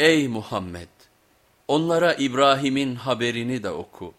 Ey Muhammed! Onlara İbrahim'in haberini de oku.